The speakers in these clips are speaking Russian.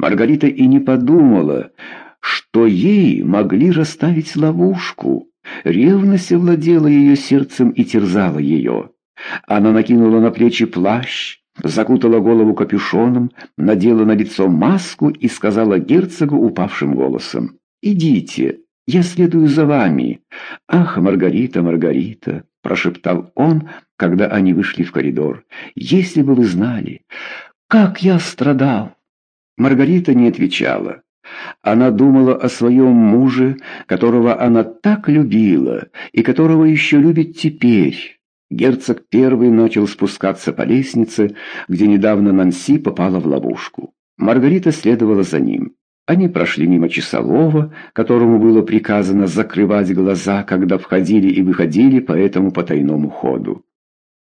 Маргарита и не подумала, что ей могли расставить ловушку. Ревность овладела ее сердцем и терзала ее. Она накинула на плечи плащ, закутала голову капюшоном, надела на лицо маску и сказала герцогу упавшим голосом. «Идите, я следую за вами». «Ах, Маргарита, Маргарита!» — прошептал он, когда они вышли в коридор. «Если бы вы знали, как я страдал!» Маргарита не отвечала. Она думала о своем муже, которого она так любила и которого еще любит теперь. Герцог первый начал спускаться по лестнице, где недавно Нанси попала в ловушку. Маргарита следовала за ним. Они прошли мимо часового, которому было приказано закрывать глаза, когда входили и выходили по этому потайному ходу.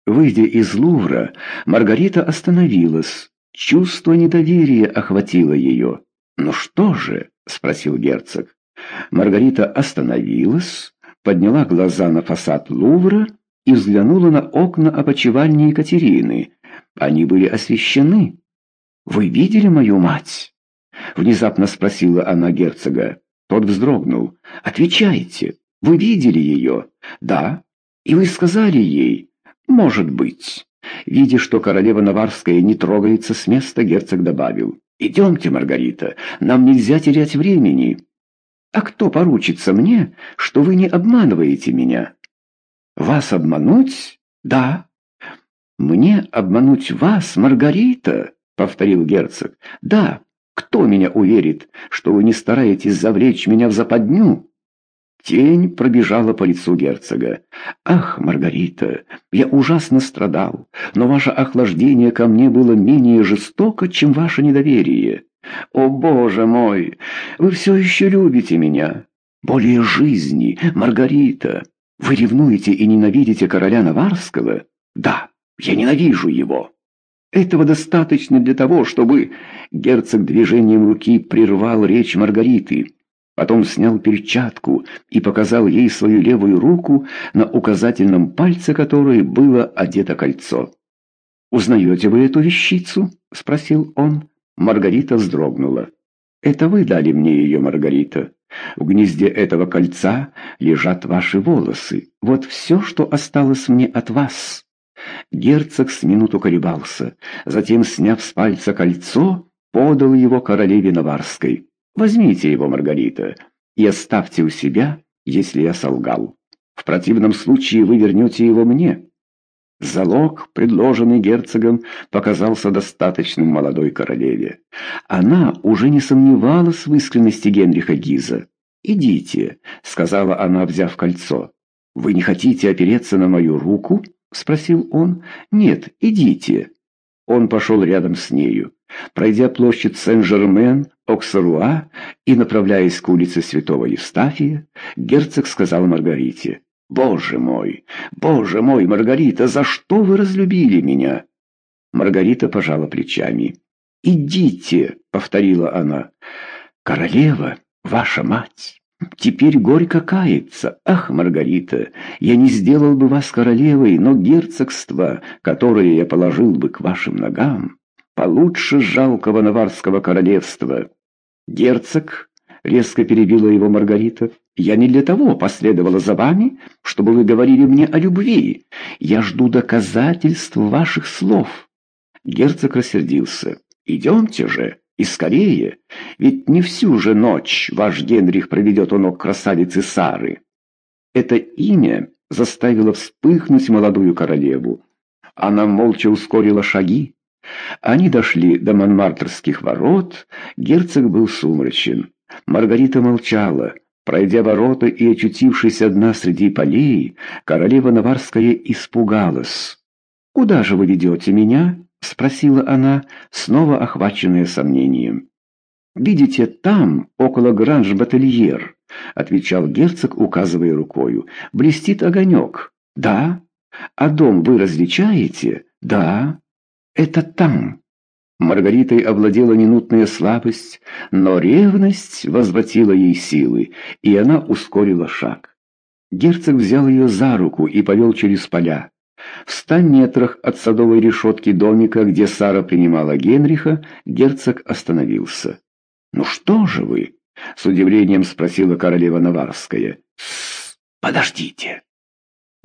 Выйдя из Лувра, Маргарита остановилась. Чувство недоверия охватило ее. «Ну что же?» — спросил герцог. Маргарита остановилась, подняла глаза на фасад Лувра и взглянула на окна опочивальни Екатерины. Они были освещены. «Вы видели мою мать?» Внезапно спросила она герцога. Тот вздрогнул. «Отвечайте, вы видели ее?» «Да». «И вы сказали ей?» «Может быть». Видя, что королева Наварская не трогается с места, герцог добавил. «Идемте, Маргарита, нам нельзя терять времени». «А кто поручится мне, что вы не обманываете меня?» «Вас обмануть? Да». «Мне обмануть вас, Маргарита?» — повторил герцог. «Да. Кто меня уверит, что вы не стараетесь завлечь меня в западню?» Тень пробежала по лицу герцога. «Ах, Маргарита, я ужасно страдал, но ваше охлаждение ко мне было менее жестоко, чем ваше недоверие. О, Боже мой, вы все еще любите меня. Более жизни, Маргарита. Вы ревнуете и ненавидите короля Наварского? Да, я ненавижу его. Этого достаточно для того, чтобы... Герцог движением руки прервал речь Маргариты. Потом снял перчатку и показал ей свою левую руку, на указательном пальце которой было одето кольцо. «Узнаете вы эту вещицу?» — спросил он. Маргарита вздрогнула. «Это вы дали мне ее, Маргарита. В гнезде этого кольца лежат ваши волосы. Вот все, что осталось мне от вас». Герцог с минуту колебался, затем, сняв с пальца кольцо, подал его королеве Наварской. «Возьмите его, Маргарита, и оставьте у себя, если я солгал. В противном случае вы вернете его мне». Залог, предложенный герцогом, показался достаточным молодой королеве. Она уже не сомневалась в искренности Генриха Гиза. «Идите», — сказала она, взяв кольцо. «Вы не хотите опереться на мою руку?» — спросил он. «Нет, идите». Он пошел рядом с нею. Пройдя площадь Сен-Жермен, Оксаруа и направляясь к улице Святого Евстафия, герцог сказал Маргарите. «Боже мой! Боже мой, Маргарита, за что вы разлюбили меня?» Маргарита пожала плечами. «Идите!» — повторила она. «Королева, ваша мать, теперь горько кается. Ах, Маргарита, я не сделал бы вас королевой, но герцогство, которое я положил бы к вашим ногам, получше жалкого наварского королевства». Герцог резко перебила его Маргарита. «Я не для того последовала за вами, чтобы вы говорили мне о любви. Я жду доказательств ваших слов». Герцог рассердился. «Идемте же, и скорее, ведь не всю же ночь ваш Генрих проведет у ног красавицы Сары». Это имя заставило вспыхнуть молодую королеву. Она молча ускорила шаги. Они дошли до Монмартрских ворот, герцог был сумрачен. Маргарита молчала. Пройдя ворота и очутившись одна среди полей, королева Наварская испугалась. «Куда же вы ведете меня?» — спросила она, снова охваченная сомнением. «Видите, там, около Гранж-Батальер», — отвечал герцог, указывая рукою, — «блестит огонек». «Да». «А дом вы различаете?» «Да». «Это там». Маргаритой овладела минутная слабость, но ревность возвратила ей силы, и она ускорила шаг. Герцог взял ее за руку и повел через поля. В ста метрах от садовой решетки домика, где Сара принимала Генриха, герцог остановился. «Ну что же вы?» — с удивлением спросила королева Наварская. «С подождите!»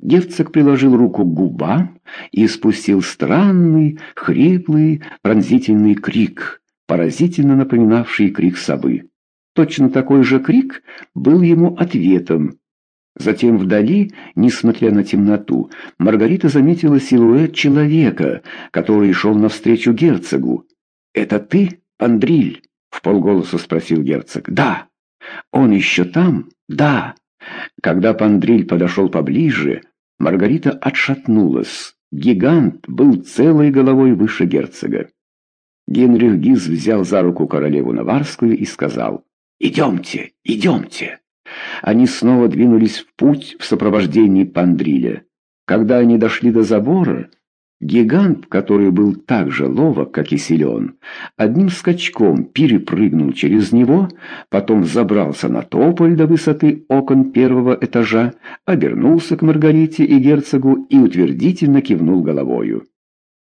Герцог приложил руку к губам и спустил странный, хриплый, пронзительный крик, поразительно напоминавший крик совы. Точно такой же крик был ему ответом. Затем вдали, несмотря на темноту, Маргарита заметила силуэт человека, который шел навстречу герцогу. «Это ты, Андриль?» — в полголоса спросил герцог. «Да». «Он еще там?» «Да». Когда Пандриль подошел поближе, Маргарита отшатнулась. Гигант был целой головой выше герцога. Генрих Гиз взял за руку королеву Наварскую и сказал «Идемте, идемте». Они снова двинулись в путь в сопровождении Пандриля. Когда они дошли до забора, Гигант, который был так же ловок, как и силен, одним скачком перепрыгнул через него, потом забрался на тополь до высоты окон первого этажа, обернулся к Маргарите и герцогу и утвердительно кивнул головою.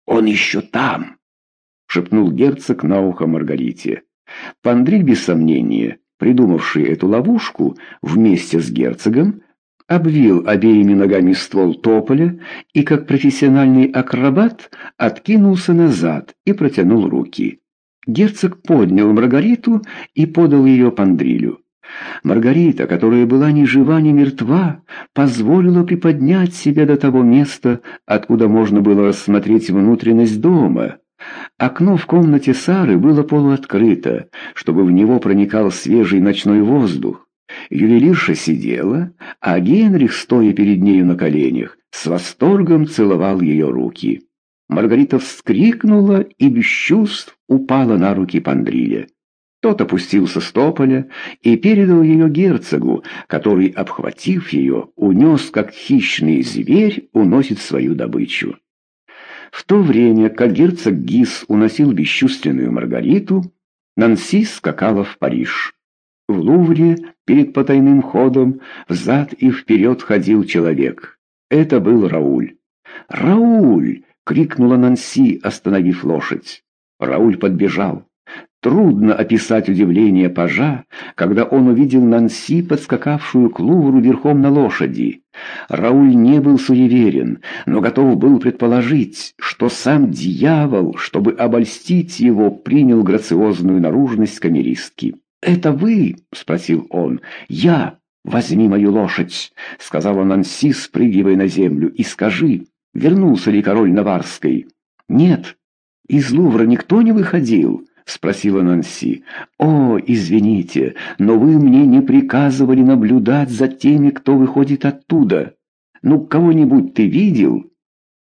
«Он еще там!» — шепнул герцог на ухо Маргарите. Пандриль, без сомнения, придумавший эту ловушку, вместе с герцогом, обвил обеими ногами ствол тополя и, как профессиональный акробат, откинулся назад и протянул руки. Герцог поднял Маргариту и подал ее Пандрилю. Маргарита, которая была ни жива, ни мертва, позволила приподнять себя до того места, откуда можно было рассмотреть внутренность дома. Окно в комнате Сары было полуоткрыто, чтобы в него проникал свежий ночной воздух. Ювелирша сидела, а Генрих, стоя перед нею на коленях, с восторгом целовал ее руки. Маргарита вскрикнула и без чувств упала на руки Пандриля. Тот опустился с тополя и передал ее герцогу, который, обхватив ее, унес, как хищный зверь, уносит свою добычу. В то время, как герцог Гис уносил бесчувственную Маргариту, Нанси скакала в Париж. В Лувре перед потайным ходом взад и вперед ходил человек. Это был Рауль. «Рауль!» — крикнула Нанси, остановив лошадь. Рауль подбежал. Трудно описать удивление пажа, когда он увидел Нанси, подскакавшую к Лувру верхом на лошади. Рауль не был суеверен, но готов был предположить, что сам дьявол, чтобы обольстить его, принял грациозную наружность камеристки. «Это вы?» — спросил он. «Я. Возьми мою лошадь», — сказала Нанси, спрыгивая на землю, — «и скажи, вернулся ли король Наварской?» «Нет. Из Лувра никто не выходил?» — спросила Нанси. «О, извините, но вы мне не приказывали наблюдать за теми, кто выходит оттуда. Ну, кого-нибудь ты видел?»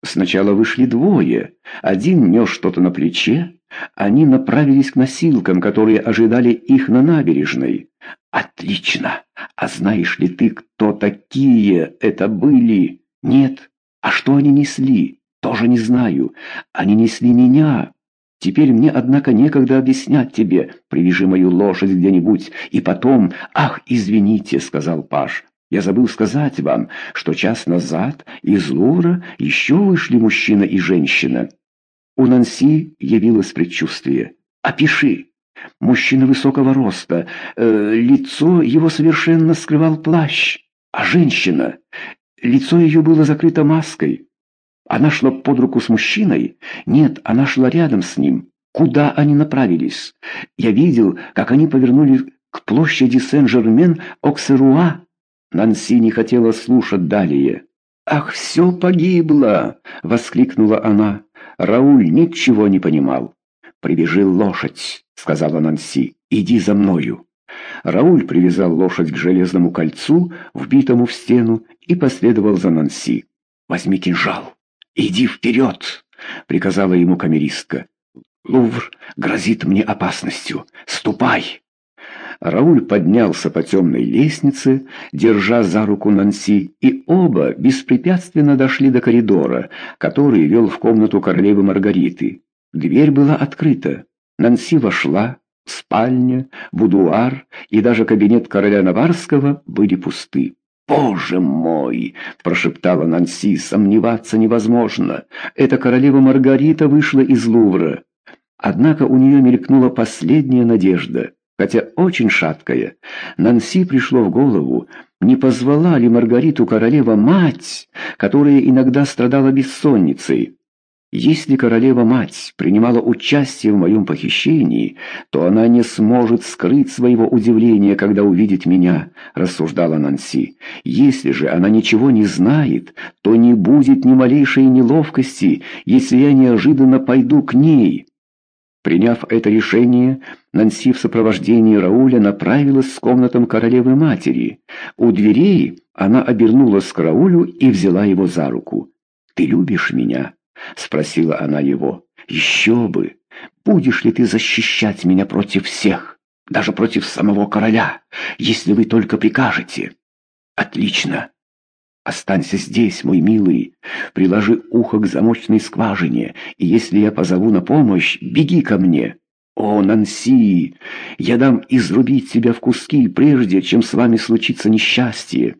Сначала вышли двое. Один нес что-то на плече, они направились к носилкам, которые ожидали их на набережной. «Отлично! А знаешь ли ты, кто такие это были?» «Нет. А что они несли?» «Тоже не знаю. Они несли меня. Теперь мне, однако, некогда объяснять тебе. Привяжи мою лошадь где-нибудь. И потом... Ах, извините!» — сказал Паш. «Я забыл сказать вам, что час назад из Лувра еще вышли мужчина и женщина». У Нанси явилось предчувствие. «Опиши!» Мужчина высокого роста, э, лицо его совершенно скрывал плащ, а женщина, лицо ее было закрыто маской. Она шла под руку с мужчиной? Нет, она шла рядом с ним. Куда они направились? Я видел, как они повернули к площади Сен-Жермен-Оксеруа. Нанси не хотела слушать далее. «Ах, все погибло!» — воскликнула она. Рауль ничего не понимал. «Привяжи лошадь», — сказала Нанси. «Иди за мною». Рауль привязал лошадь к железному кольцу, вбитому в стену, и последовал за Нанси. «Возьми кинжал. Иди вперед», — приказала ему камеристка. «Лувр грозит мне опасностью. Ступай!» Рауль поднялся по темной лестнице, держа за руку Нанси, и оба беспрепятственно дошли до коридора, который вел в комнату королевы Маргариты. Дверь была открыта. Нанси вошла. Спальня, будуар и даже кабинет короля Наварского были пусты. «Боже мой!» – прошептала Нанси. «Сомневаться невозможно. Эта королева Маргарита вышла из Лувра». Однако у нее мелькнула последняя надежда – хотя очень шаткое, Нанси пришло в голову, не позвала ли Маргариту королева мать, которая иногда страдала бессонницей. Если королева-мать принимала участие в моем похищении, то она не сможет скрыть своего удивления, когда увидит меня, рассуждала Нанси. Если же она ничего не знает, то не будет ни малейшей неловкости, если я неожиданно пойду к ней. Приняв это решение, Нанси в сопровождении Рауля направилась с комнатам королевы-матери. У дверей она обернулась к Раулю и взяла его за руку. «Ты любишь меня?» — спросила она его. «Еще бы! Будешь ли ты защищать меня против всех, даже против самого короля, если вы только прикажете?» «Отлично! Останься здесь, мой милый, приложи ухо к замочной скважине, и если я позову на помощь, беги ко мне. О, Нанси, я дам изрубить тебя в куски, прежде чем с вами случится несчастье».